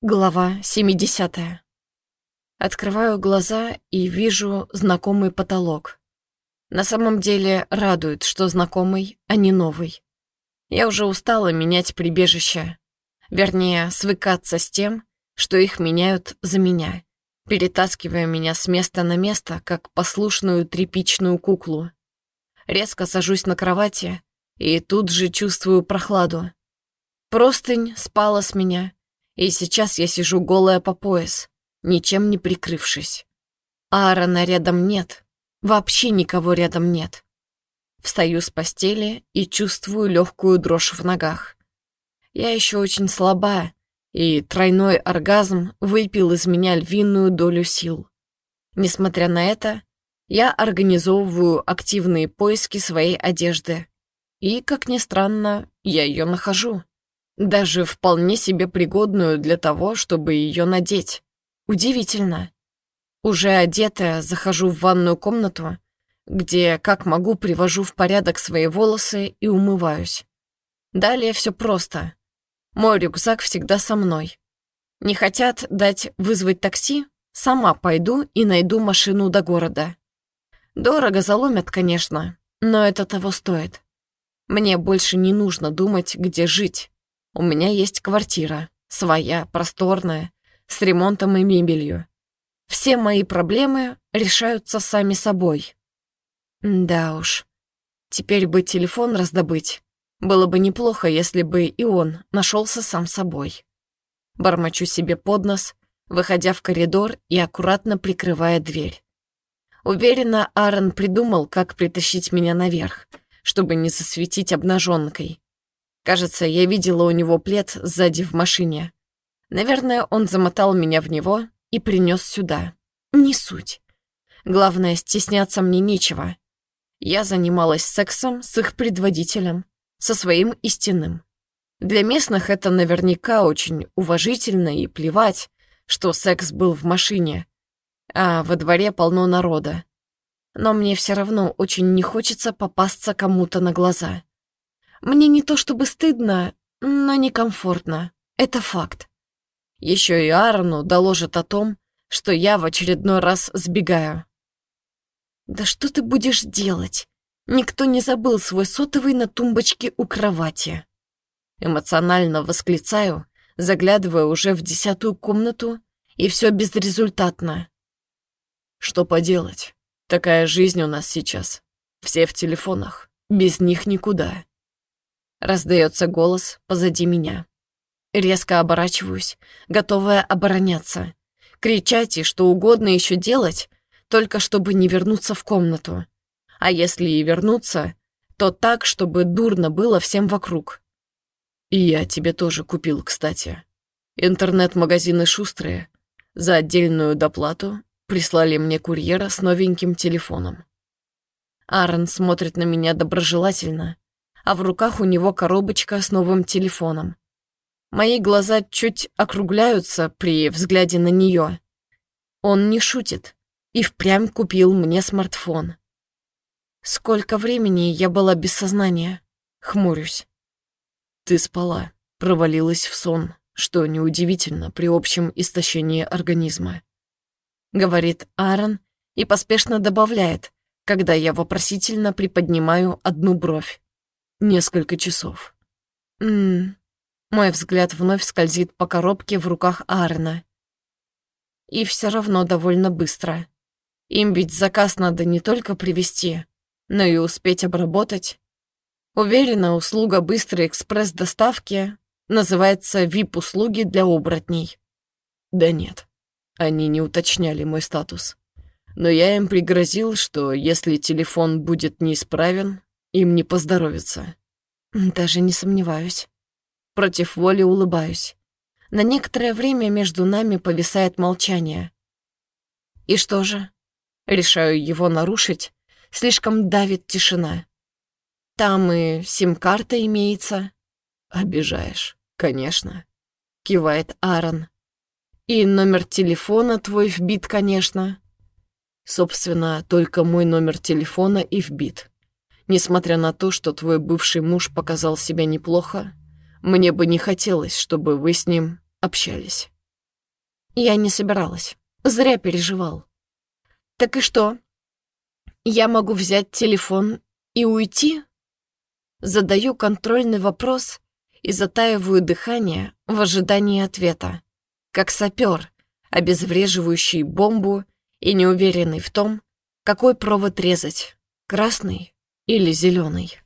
Глава 70. Открываю глаза и вижу знакомый потолок. На самом деле радует, что знакомый, а не новый. Я уже устала менять прибежище. Вернее, свыкаться с тем, что их меняют за меня, перетаскивая меня с места на место, как послушную тряпичную куклу. Резко сажусь на кровати и тут же чувствую прохладу. Простынь спала с меня — и сейчас я сижу голая по пояс, ничем не прикрывшись. Аарона рядом нет, вообще никого рядом нет. Встаю с постели и чувствую легкую дрожь в ногах. Я еще очень слаба, и тройной оргазм выпил из меня львиную долю сил. Несмотря на это, я организовываю активные поиски своей одежды. И, как ни странно, я ее нахожу. Даже вполне себе пригодную для того, чтобы ее надеть. Удивительно. Уже одетая, захожу в ванную комнату, где, как могу, привожу в порядок свои волосы и умываюсь. Далее все просто. Мой рюкзак всегда со мной. Не хотят дать вызвать такси? Сама пойду и найду машину до города. Дорого заломят, конечно, но это того стоит. Мне больше не нужно думать, где жить. У меня есть квартира, своя, просторная, с ремонтом и мебелью. Все мои проблемы решаются сами собой. Да уж, теперь бы телефон раздобыть. Было бы неплохо, если бы и он нашелся сам собой. Бормочу себе под нос, выходя в коридор и аккуратно прикрывая дверь. Уверена, Аарон придумал, как притащить меня наверх, чтобы не засветить обнаженкой. Кажется, я видела у него плед сзади в машине. Наверное, он замотал меня в него и принес сюда. Не суть. Главное, стесняться мне нечего. Я занималась сексом с их предводителем, со своим истинным. Для местных это наверняка очень уважительно и плевать, что секс был в машине, а во дворе полно народа. Но мне все равно очень не хочется попасться кому-то на глаза. Мне не то чтобы стыдно, но некомфортно. Это факт. Еще и Аарону доложат о том, что я в очередной раз сбегаю. «Да что ты будешь делать? Никто не забыл свой сотовый на тумбочке у кровати». Эмоционально восклицаю, заглядывая уже в десятую комнату, и все безрезультатно. Что поделать? Такая жизнь у нас сейчас. Все в телефонах. Без них никуда. Раздается голос позади меня. Резко оборачиваюсь, готовая обороняться. Кричать и что угодно еще делать, только чтобы не вернуться в комнату. А если и вернуться, то так, чтобы дурно было всем вокруг. И я тебе тоже купил, кстати. Интернет-магазины шустрые. За отдельную доплату прислали мне курьера с новеньким телефоном. Аарон смотрит на меня доброжелательно, а в руках у него коробочка с новым телефоном. Мои глаза чуть округляются при взгляде на нее. Он не шутит и впрямь купил мне смартфон. Сколько времени я была без сознания? Хмурюсь. Ты спала, провалилась в сон, что неудивительно при общем истощении организма. Говорит Аарон и поспешно добавляет, когда я вопросительно приподнимаю одну бровь несколько часов. Ммм. Мой взгляд вновь скользит по коробке в руках Аарона. И все равно довольно быстро. Им ведь заказ надо не только привезти, но и успеть обработать. Уверена, услуга быстрой экспресс-доставки называется VIP-услуги для оборотней. Да нет, они не уточняли мой статус. Но я им пригрозил, что если телефон будет неисправен, им не поздоровится. Даже не сомневаюсь. Против воли улыбаюсь. На некоторое время между нами повисает молчание. И что же? Решаю его нарушить. Слишком давит тишина. Там и сим-карта имеется. Обижаешь, конечно. Кивает Аарон. И номер телефона твой вбит, конечно. Собственно, только мой номер телефона и вбит. Несмотря на то, что твой бывший муж показал себя неплохо, мне бы не хотелось, чтобы вы с ним общались. Я не собиралась. Зря переживал. Так и что? Я могу взять телефон и уйти? Задаю контрольный вопрос и затаиваю дыхание в ожидании ответа, как сапер, обезвреживающий бомбу и неуверенный в том, какой провод резать, красный или зеленый.